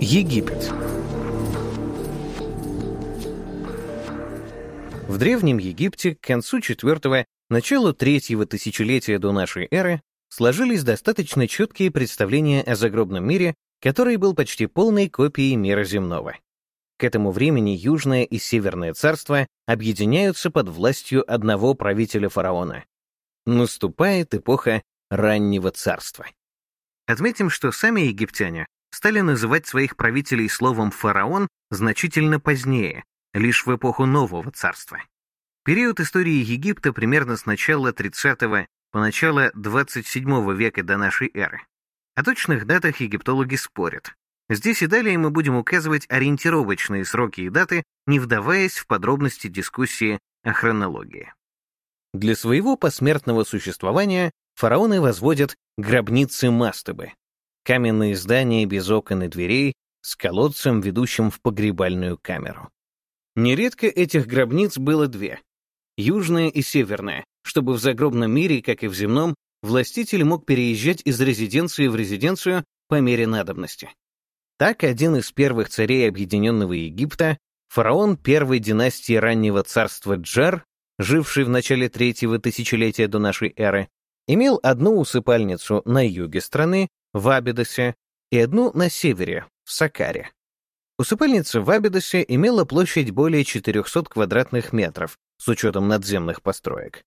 Египет В Древнем Египте к концу IV — началу третьего тысячелетия до нашей эры сложились достаточно четкие представления о загробном мире, который был почти полной копией мира земного. К этому времени Южное и Северное царства объединяются под властью одного правителя фараона. Наступает эпоха раннего царства. Отметим, что сами египтяне стали называть своих правителей словом «фараон» значительно позднее, лишь в эпоху Нового царства. Период истории Египта примерно с начала 30 по начало 27 века до нашей эры. О точных датах египтологи спорят. Здесь и далее мы будем указывать ориентировочные сроки и даты, не вдаваясь в подробности дискуссии о хронологии. Для своего посмертного существования фараоны возводят гробницы мастыбы, каменные здания без окон и дверей с колодцем, ведущим в погребальную камеру. Нередко этих гробниц было две — южная и северная, чтобы в загробном мире, как и в земном, властитель мог переезжать из резиденции в резиденцию по мере надобности. Так один из первых царей Объединенного Египта, фараон первой династии раннего царства Джер, живший в начале третьего тысячелетия до нашей эры, имел одну усыпальницу на юге страны, в Абидосе, и одну на севере, в Сакаре. Усыпальница в Абидосе имела площадь более 400 квадратных метров, с учетом надземных построек.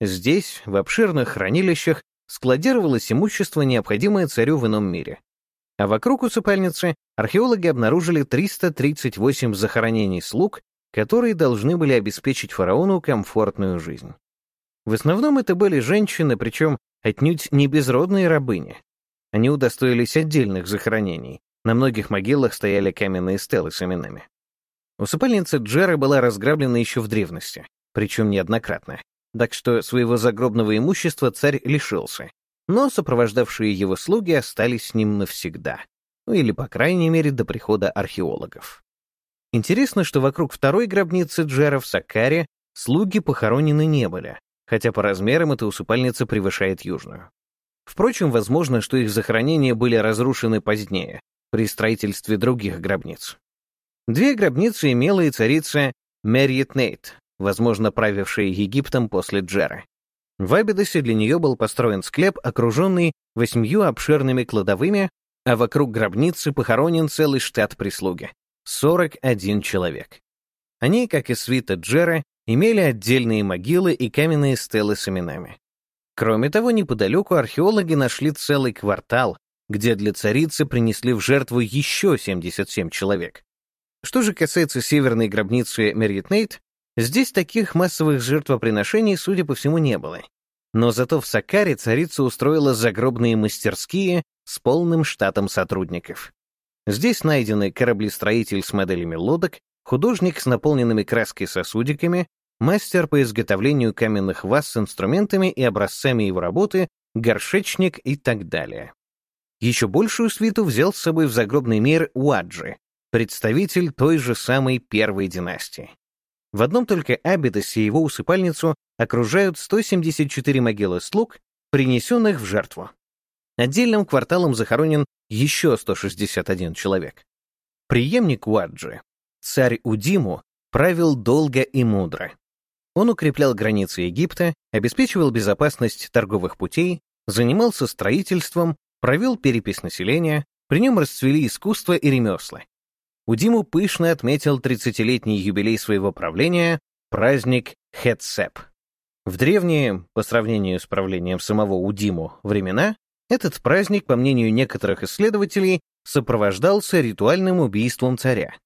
Здесь, в обширных хранилищах, складировалось имущество, необходимое царю в ином мире. А вокруг усыпальницы археологи обнаружили 338 захоронений слуг которые должны были обеспечить фараону комфортную жизнь. В основном это были женщины, причем отнюдь не безродные рабыни. Они удостоились отдельных захоронений. На многих могилах стояли каменные стелы с именами. Усыпальница Джера была разграблена еще в древности, причем неоднократно, так что своего загробного имущества царь лишился, но сопровождавшие его слуги остались с ним навсегда, ну или, по крайней мере, до прихода археологов. Интересно, что вокруг второй гробницы Джера в Сакаре слуги похоронены не были, хотя по размерам эта усыпальница превышает южную. Впрочем, возможно, что их захоронения были разрушены позднее, при строительстве других гробниц. Две гробницы имела и царица Мерьет Нейт, возможно, правившая Египтом после Джера. В Абидосе для нее был построен склеп, окруженный восьмью обширными кладовыми, а вокруг гробницы похоронен целый штат прислуги. 41 человек. Они, как и свита Джера, имели отдельные могилы и каменные стелы с именами. Кроме того, неподалеку археологи нашли целый квартал, где для царицы принесли в жертву еще 77 человек. Что же касается северной гробницы Меритнейт, здесь таких массовых жертвоприношений, судя по всему, не было. Но зато в Сакаре царица устроила загробные мастерские с полным штатом сотрудников. Здесь найдены кораблестроитель с моделями лодок, художник с наполненными краской сосудиками, мастер по изготовлению каменных ваз с инструментами и образцами его работы, горшечник и так далее. Еще большую свиту взял с собой в загробный мир Уаджи, представитель той же самой первой династии. В одном только Абидосе его усыпальницу окружают 174 могилы слуг, принесенных в жертву. Отдельным кварталом захоронен еще 161 человек. Приемник Уаджи, царь Удиму, правил долго и мудро. Он укреплял границы Египта, обеспечивал безопасность торговых путей, занимался строительством, провел перепись населения, при нем расцвели искусство и ремесла. Удиму пышно отметил 30-летний юбилей своего правления, праздник Хетсеп. В древние, по сравнению с правлением самого Удиму, времена, этот праздник, по мнению некоторых исследователей, сопровождался ритуальным убийством царя.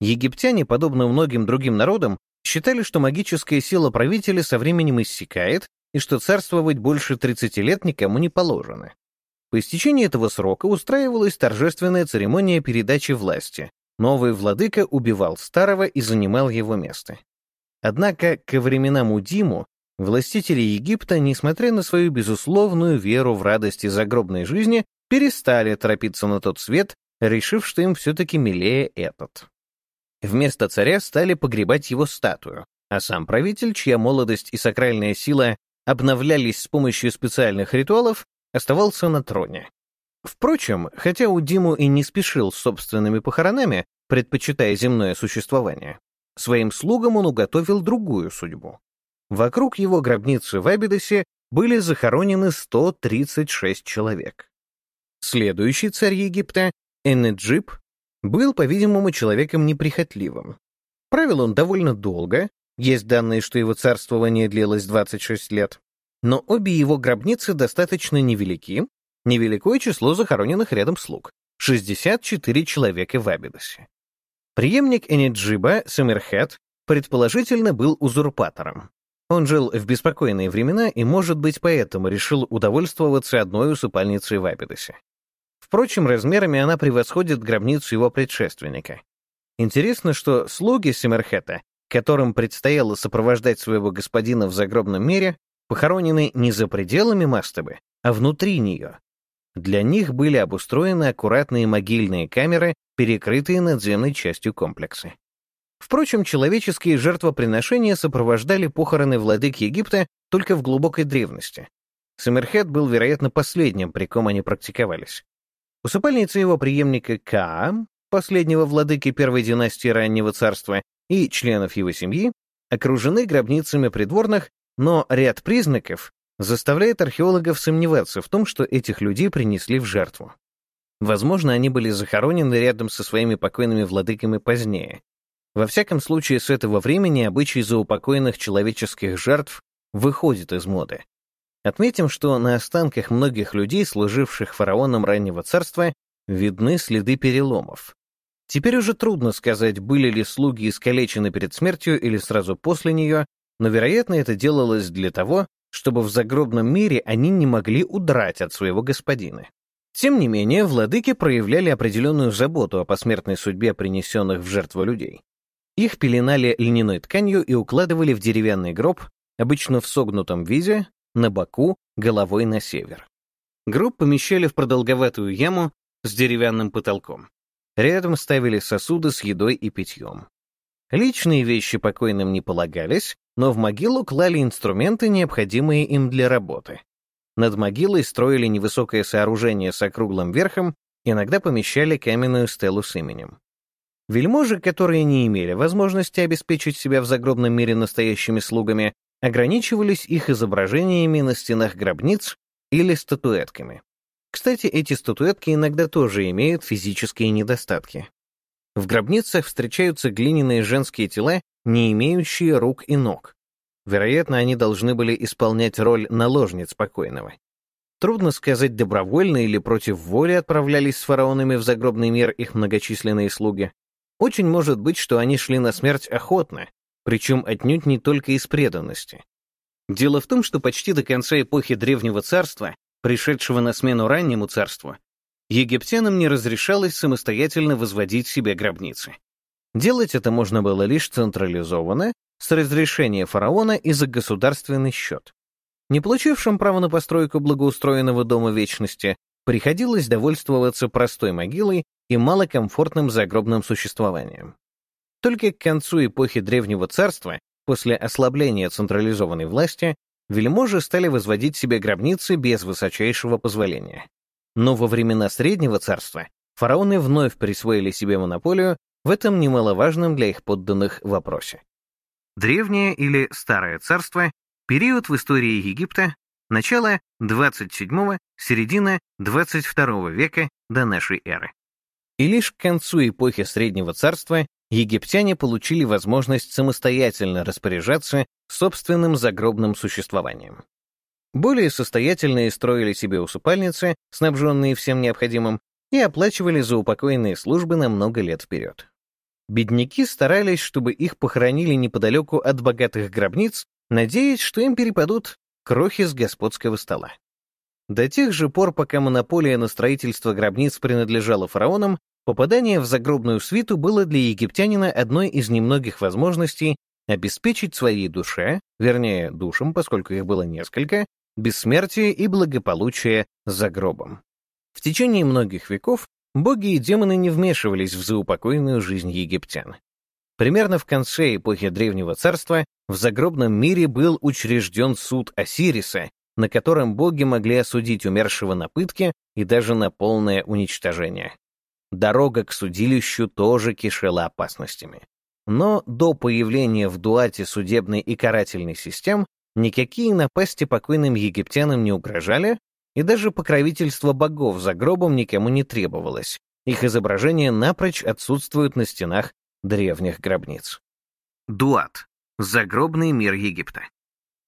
Египтяне, подобно многим другим народам, считали, что магическая сила правителя со временем иссякает и что царствовать больше 30 лет никому не положено. По истечении этого срока устраивалась торжественная церемония передачи власти. Новый владыка убивал старого и занимал его место. Однако ко временам Удиму Властители Египта, несмотря на свою безусловную веру в радости загробной жизни, перестали торопиться на тот свет, решив, что им все-таки милее этот. Вместо царя стали погребать его статую, а сам правитель, чья молодость и сакральная сила обновлялись с помощью специальных ритуалов, оставался на троне. Впрочем, хотя Удиму и не спешил с собственными похоронами, предпочитая земное существование, своим слугам он уготовил другую судьбу. Вокруг его гробницы в Абидосе были захоронены 136 человек. Следующий царь Египта, Энеджип, был, по-видимому, человеком неприхотливым. Правил он довольно долго, есть данные, что его царствование длилось 26 лет, но обе его гробницы достаточно невелики, невеликое число захороненных рядом слуг — 64 человека в Абидосе. Приемник Энеджиба, Самирхет, предположительно был узурпатором. Он жил в беспокойные времена и, может быть, поэтому решил удовольствоваться одной усыпальницей в Абидосе. Впрочем, размерами она превосходит гробницу его предшественника. Интересно, что слуги Семерхета, которым предстояло сопровождать своего господина в загробном мире, похоронены не за пределами мастабы, а внутри нее. Для них были обустроены аккуратные могильные камеры, перекрытые надземной частью комплекса. Впрочем, человеческие жертвоприношения сопровождали похороны владык Египта только в глубокой древности. Самерхет был, вероятно, последним, при ком они практиковались. Усыпальница его преемника Каа, последнего владыки первой династии раннего царства, и членов его семьи окружены гробницами придворных, но ряд признаков заставляет археологов сомневаться в том, что этих людей принесли в жертву. Возможно, они были захоронены рядом со своими покойными владыками позднее. Во всяком случае, с этого времени обычай заупокоенных человеческих жертв выходит из моды. Отметим, что на останках многих людей, служивших фараоном раннего царства, видны следы переломов. Теперь уже трудно сказать, были ли слуги искалечены перед смертью или сразу после нее, но, вероятно, это делалось для того, чтобы в загробном мире они не могли удрать от своего господина. Тем не менее, владыки проявляли определенную заботу о посмертной судьбе принесенных в жертву людей. Их пеленали льняной тканью и укладывали в деревянный гроб, обычно в согнутом виде, на боку, головой на север. Гроб помещали в продолговатую яму с деревянным потолком. Рядом ставили сосуды с едой и питьем. Личные вещи покойным не полагались, но в могилу клали инструменты, необходимые им для работы. Над могилой строили невысокое сооружение с округлым верхом, иногда помещали каменную стелу с именем. Вельможи, которые не имели возможности обеспечить себя в загробном мире настоящими слугами, ограничивались их изображениями на стенах гробниц или статуэтками. Кстати, эти статуэтки иногда тоже имеют физические недостатки. В гробницах встречаются глиняные женские тела, не имеющие рук и ног. Вероятно, они должны были исполнять роль наложниц покойного. Трудно сказать, добровольно или против воли отправлялись с фараонами в загробный мир их многочисленные слуги. Очень может быть, что они шли на смерть охотно, причем отнюдь не только из преданности. Дело в том, что почти до конца эпохи Древнего Царства, пришедшего на смену раннему царству, египтянам не разрешалось самостоятельно возводить себе гробницы. Делать это можно было лишь централизованно, с разрешения фараона и за государственный счет. Не получившим право на постройку благоустроенного дома вечности, приходилось довольствоваться простой могилой и малокомфортным загробным существованием. Только к концу эпохи Древнего Царства, после ослабления централизованной власти, вельможи стали возводить себе гробницы без высочайшего позволения. Но во времена Среднего Царства фараоны вновь присвоили себе монополию в этом немаловажном для их подданных вопросе. Древнее или Старое Царство — период в истории Египта, начало 27-го, середина 22 века до нашей эры. И лишь к концу эпохи Среднего Царства египтяне получили возможность самостоятельно распоряжаться собственным загробным существованием. Более состоятельные строили себе усыпальницы, снабженные всем необходимым, и оплачивали за упокоенные службы на много лет вперед. Бедняки старались, чтобы их похоронили неподалеку от богатых гробниц, надеясь, что им перепадут крохи с господского стола. До тех же пор, пока монополия на строительство гробниц принадлежала фараонам, Попадание в загробную свиту было для египтянина одной из немногих возможностей обеспечить своей душе, вернее, душам, поскольку их было несколько, бессмертие и благополучие за гробом. В течение многих веков боги и демоны не вмешивались в заупокойную жизнь египтян. Примерно в конце эпохи Древнего Царства в загробном мире был учрежден суд Осириса, на котором боги могли осудить умершего на пытки и даже на полное уничтожение. Дорога к судилищу тоже кишела опасностями. Но до появления в Дуате судебной и карательной систем никакие напасти покойным египтянам не угрожали, и даже покровительство богов за гробом никому не требовалось. Их изображения напрочь отсутствуют на стенах древних гробниц. Дуат. Загробный мир Египта.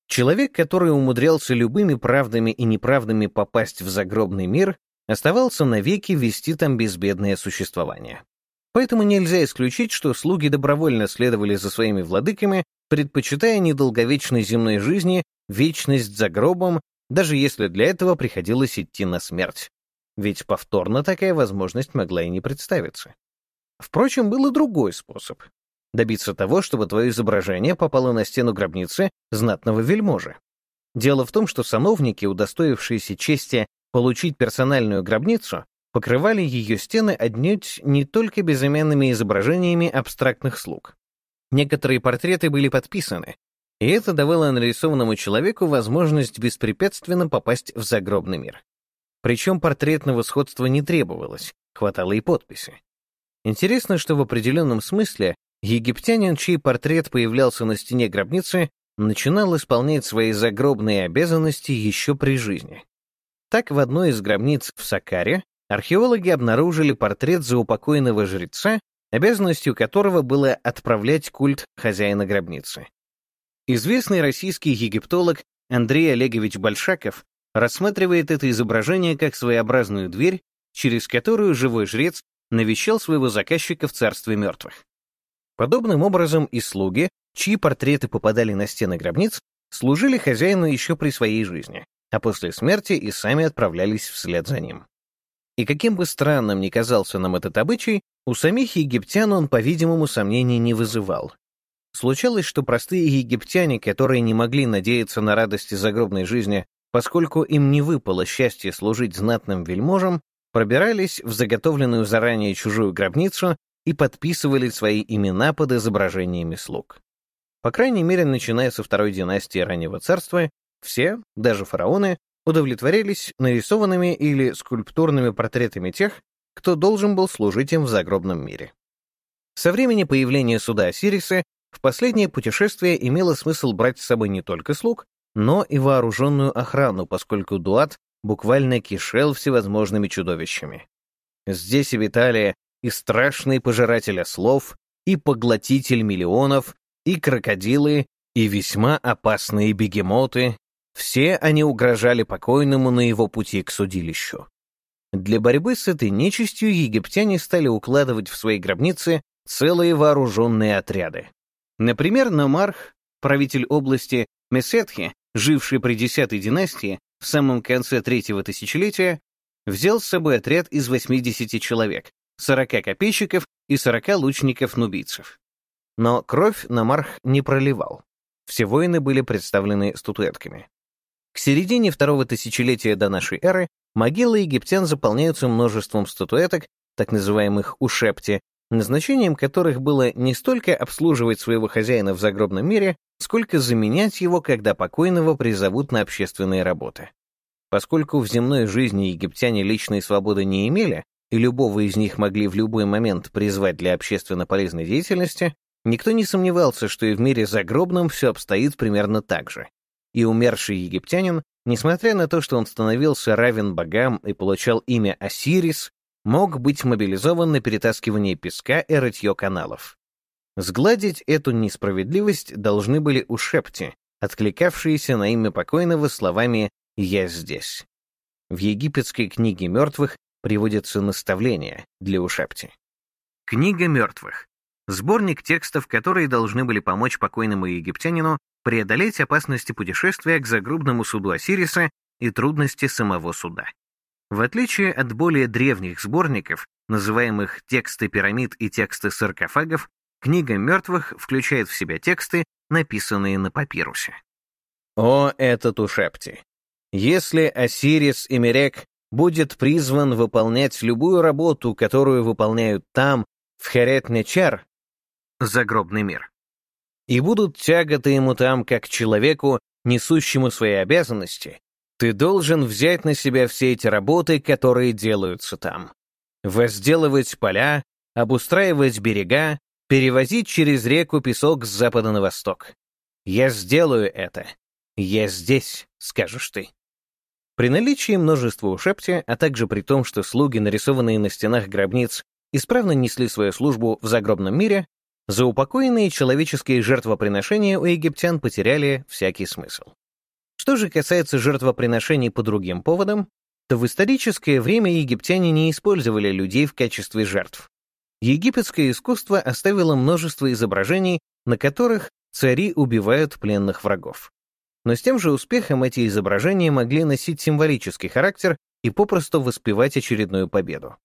Человек, который умудрялся любыми правдами и неправдами попасть в загробный мир, оставался навеки вести там безбедное существование. Поэтому нельзя исключить, что слуги добровольно следовали за своими владыками, предпочитая недолговечной земной жизни вечность за гробом, даже если для этого приходилось идти на смерть. Ведь повторно такая возможность могла и не представиться. Впрочем, был и другой способ — добиться того, чтобы твое изображение попало на стену гробницы знатного вельможи. Дело в том, что сановники, удостоившиеся чести получить персональную гробницу, покрывали ее стены отнюдь не только безымянными изображениями абстрактных слуг. Некоторые портреты были подписаны, и это давало нарисованному человеку возможность беспрепятственно попасть в загробный мир. Причем портретного сходства не требовалось, хватало и подписи. Интересно, что в определенном смысле египтянин, чей портрет появлялся на стене гробницы, начинал исполнять свои загробные обязанности еще при жизни. Так, в одной из гробниц в Сакаре археологи обнаружили портрет заупокойного жреца, обязанностью которого было отправлять культ хозяина гробницы. Известный российский египтолог Андрей Олегович Большаков рассматривает это изображение как своеобразную дверь, через которую живой жрец навещал своего заказчика в царстве мертвых. Подобным образом и слуги, чьи портреты попадали на стены гробниц, служили хозяину еще при своей жизни, а после смерти и сами отправлялись вслед за ним. И каким бы странным ни казался нам этот обычай, у самих египтян он, по-видимому, сомнений не вызывал. Случалось, что простые египтяне, которые не могли надеяться на радости загробной жизни, поскольку им не выпало счастье служить знатным вельможам, пробирались в заготовленную заранее чужую гробницу и подписывали свои имена под изображениями слуг. По крайней мере, начиная со второй династии раннего царства, все, даже фараоны, удовлетворились нарисованными или скульптурными портретами тех, кто должен был служить им в загробном мире. Со времени появления суда Осириса в последнее путешествие имело смысл брать с собой не только слуг, но и вооруженную охрану, поскольку Дуат буквально кишел всевозможными чудовищами. Здесь обитали и страшный пожиратель ослов, и поглотитель миллионов, и крокодилы, и весьма опасные бегемоты, все они угрожали покойному на его пути к судилищу. Для борьбы с этой нечистью египтяне стали укладывать в свои гробницы целые вооруженные отряды. Например, Намарх, правитель области Месетхи, живший при Десятой династии, в самом конце третьего тысячелетия, взял с собой отряд из 80 человек, 40 копейщиков и 40 лучников-нубийцев. Но кровь Намарх не проливал. Все воины были представлены статуэтками. К середине второго тысячелетия до нашей эры могилы египтян заполняются множеством статуэток, так называемых ушепти, назначением которых было не столько обслуживать своего хозяина в загробном мире, сколько заменять его, когда покойного призовут на общественные работы. Поскольку в земной жизни египтяне личной свободы не имели, и любого из них могли в любой момент призвать для общественно полезной деятельности, никто не сомневался, что и в мире загробном все обстоит примерно так же и умерший египтянин, несмотря на то, что он становился равен богам и получал имя Осирис, мог быть мобилизован на перетаскивание песка и рытье каналов. Сгладить эту несправедливость должны были ушепти, откликавшиеся на имя покойного словами «Я здесь». В египетской книге мертвых приводятся наставления для ушепти. Книга мертвых. Сборник текстов, которые должны были помочь покойному египтянину преодолеть опасности путешествия к загробному суду Осириса и трудности самого суда. В отличие от более древних сборников, называемых «Тексты пирамид» и «Тексты саркофагов», книга мертвых включает в себя тексты, написанные на папирусе. О, этот ушепти! Если Осирис и Мерек будет призван выполнять любую работу, которую выполняют там, в Херет-Нечар, загробный мир, и будут тяготы ему там как человеку, несущему свои обязанности, Ты должен взять на себя все эти работы, которые делаются там. Возделывать поля, обустраивать берега, перевозить через реку песок с запада на восток. Я сделаю это. Я здесь, скажешь ты. При наличии множества ушепти, а также при том, что слуги, нарисованные на стенах гробниц, исправно несли свою службу в загробном мире, заупокоенные человеческие жертвоприношения у египтян потеряли всякий смысл. Что же касается жертвоприношений по другим поводам, то в историческое время египтяне не использовали людей в качестве жертв. Египетское искусство оставило множество изображений, на которых цари убивают пленных врагов. Но с тем же успехом эти изображения могли носить символический характер и попросту воспевать очередную победу.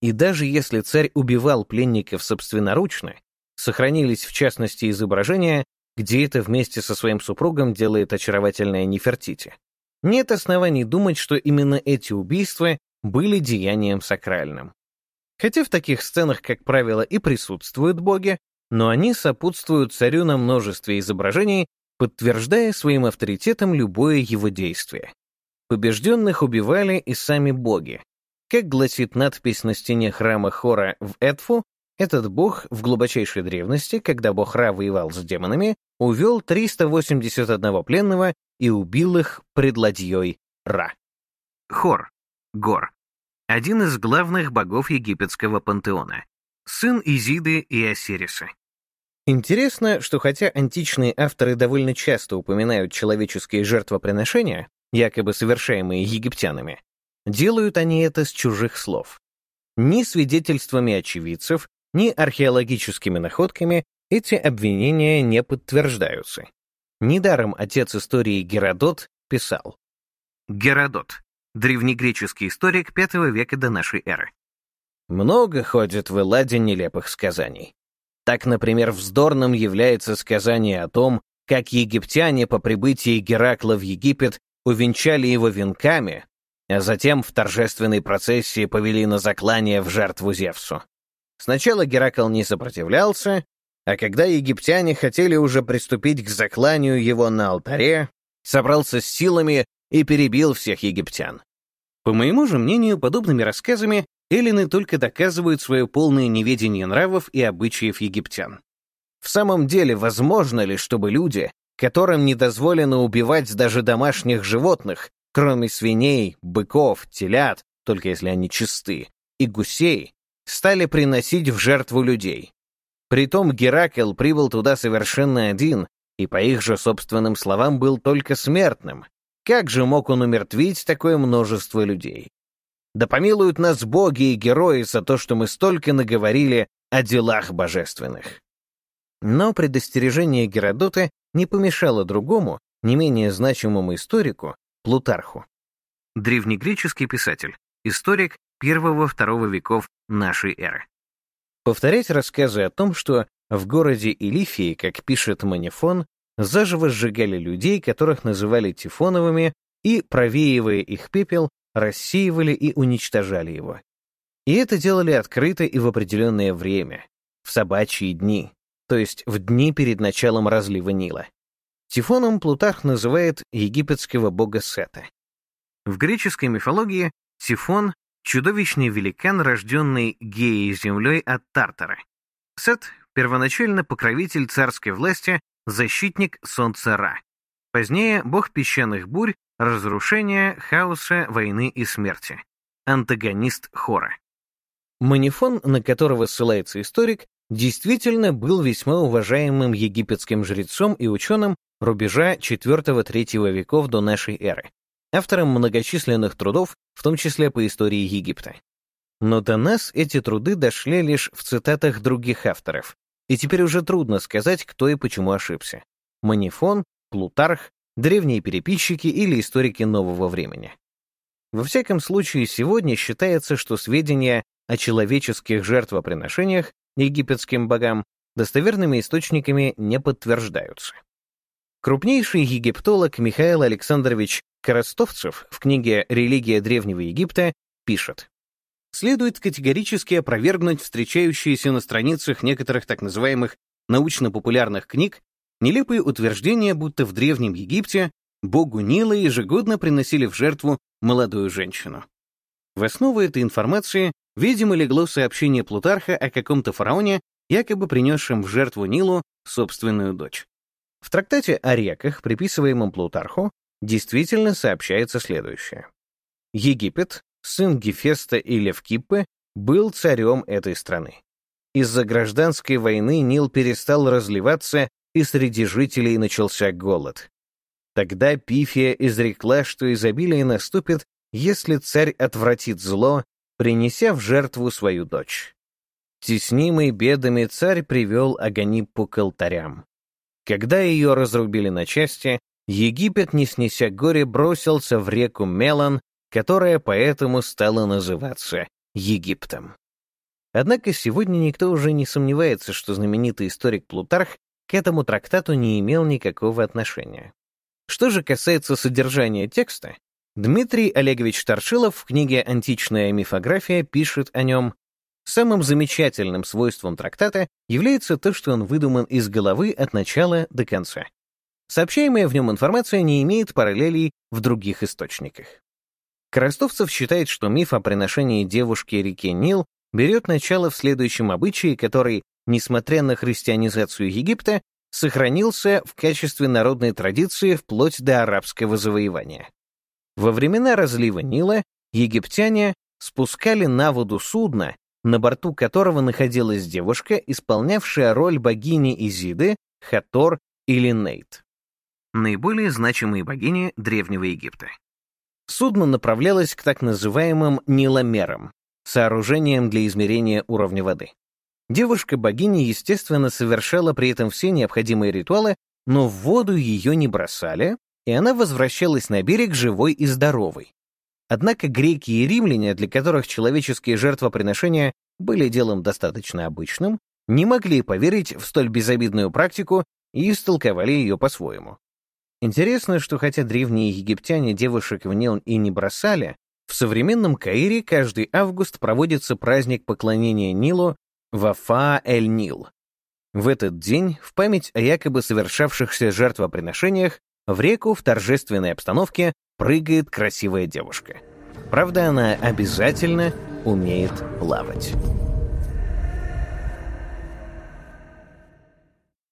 И даже если царь убивал пленников собственноручно, сохранились в частности изображения, где это вместе со своим супругом делает очаровательная Нефертити. Нет оснований думать, что именно эти убийства были деянием сакральным. Хотя в таких сценах, как правило, и присутствуют боги, но они сопутствуют царю на множестве изображений, подтверждая своим авторитетом любое его действие. Побежденных убивали и сами боги. Как гласит надпись на стене храма Хора в Эдфу, этот бог в глубочайшей древности, когда бог Ра воевал с демонами, увел 381 пленного и убил их пред ладьей Ра. Хор, Гор, один из главных богов египетского пантеона, сын Изиды и Осириса. Интересно, что хотя античные авторы довольно часто упоминают человеческие жертвоприношения, якобы совершаемые египтянами, делают они это с чужих слов. Ни свидетельствами очевидцев, ни археологическими находками эти обвинения не подтверждаются. Недаром отец истории Геродот писал. Геродот, древнегреческий историк V века до нашей эры. Много ходит в Элладе нелепых сказаний. Так, например, вздорным является сказание о том, как египтяне по прибытии Геракла в Египет увенчали его венками, а затем в торжественной процессии повели на заклание в жертву Зевсу. Сначала Геракл не сопротивлялся, а когда египтяне хотели уже приступить к закланию его на алтаре, собрался с силами и перебил всех египтян. По моему же мнению, подобными рассказами эллины только доказывают свое полное неведение нравов и обычаев египтян. В самом деле, возможно ли, чтобы люди, которым не дозволено убивать даже домашних животных, кроме свиней, быков, телят, только если они чисты, и гусей, стали приносить в жертву людей. Притом Геракл прибыл туда совершенно один, и по их же собственным словам был только смертным. Как же мог он умертвить такое множество людей? Да помилуют нас боги и герои за то, что мы столько наговорили о делах божественных. Но предостережение Геродота не помешало другому, не менее значимому историку, Плутарху. Древнегреческий писатель, историк первого-второго веков нашей эры. Повторять рассказы о том, что в городе Илифии, как пишет Манифон, заживо сжигали людей, которых называли Тифоновыми, и, провеивая их пепел, рассеивали и уничтожали его. И это делали открыто и в определенное время, в собачьи дни, то есть в дни перед началом разлива Нила. Тифоном Плутарх называет египетского бога Сета. В греческой мифологии Тифон — чудовищный великан, рожденный геей землей от Тартара. Сет — первоначально покровитель царской власти, защитник солнца Ра. Позднее — бог песчаных бурь, разрушения, хаоса, войны и смерти. Антагонист Хора. Манифон, на которого ссылается историк, действительно был весьма уважаемым египетским жрецом и ученым рубежа IV-III веков до нашей эры, автором многочисленных трудов, в том числе по истории Египта. Но до нас эти труды дошли лишь в цитатах других авторов, и теперь уже трудно сказать, кто и почему ошибся. Манифон, Плутарх, древние переписчики или историки нового времени. Во всяком случае, сегодня считается, что сведения о человеческих жертвоприношениях египетским богам достоверными источниками не подтверждаются. Крупнейший египтолог Михаил Александрович Коростовцев в книге «Религия Древнего Египта» пишет, следует категорически опровергнуть встречающиеся на страницах некоторых так называемых научно-популярных книг нелепые утверждения, будто в Древнем Египте Богу Нила ежегодно приносили в жертву молодую женщину. В основу этой информации, видимо, легло сообщение Плутарха о каком-то фараоне, якобы принесшем в жертву Нилу собственную дочь. В трактате о реках, приписываемом Плутарху, действительно сообщается следующее. Египет, сын Гефеста и Левкиппы, был царем этой страны. Из-за гражданской войны Нил перестал разливаться, и среди жителей начался голод. Тогда Пифия изрекла, что изобилие наступит, если царь отвратит зло, принеся в жертву свою дочь. Теснимый бедами царь привел Аганиппу к алтарям. Когда ее разрубили на части, Египет, не снеся горе, бросился в реку Мелан, которая поэтому стала называться Египтом. Однако сегодня никто уже не сомневается, что знаменитый историк Плутарх к этому трактату не имел никакого отношения. Что же касается содержания текста, Дмитрий Олегович Торшилов в книге «Античная мифография» пишет о нем «Самым замечательным свойством трактата является то, что он выдуман из головы от начала до конца. Сообщаемая в нем информация не имеет параллелей в других источниках. Коростовцев считает, что миф о приношении девушки реке Нил берет начало в следующем обычае, который, несмотря на христианизацию Египта, сохранился в качестве народной традиции вплоть до арабского завоевания. Во времена разлива Нила египтяне спускали на воду судно, на борту которого находилась девушка, исполнявшая роль богини Изиды, Хатор или Нейт. Наиболее значимые богини Древнего Египта. Судно направлялось к так называемым Ниломерам, сооружениям для измерения уровня воды. Девушка-богиня, естественно, совершала при этом все необходимые ритуалы, но в воду ее не бросали, и она возвращалась на берег живой и здоровой. Однако греки и римляне, для которых человеческие жертвоприношения были делом достаточно обычным, не могли поверить в столь безобидную практику и истолковали ее по-своему. Интересно, что хотя древние египтяне девушек в Нил и не бросали, в современном Каире каждый август проводится праздник поклонения Нилу Вафа-эль-Нил. В этот день, в память о якобы совершавшихся жертвоприношениях, в реку в торжественной обстановке прыгает красивая девушка. Правда, она обязательно умеет плавать.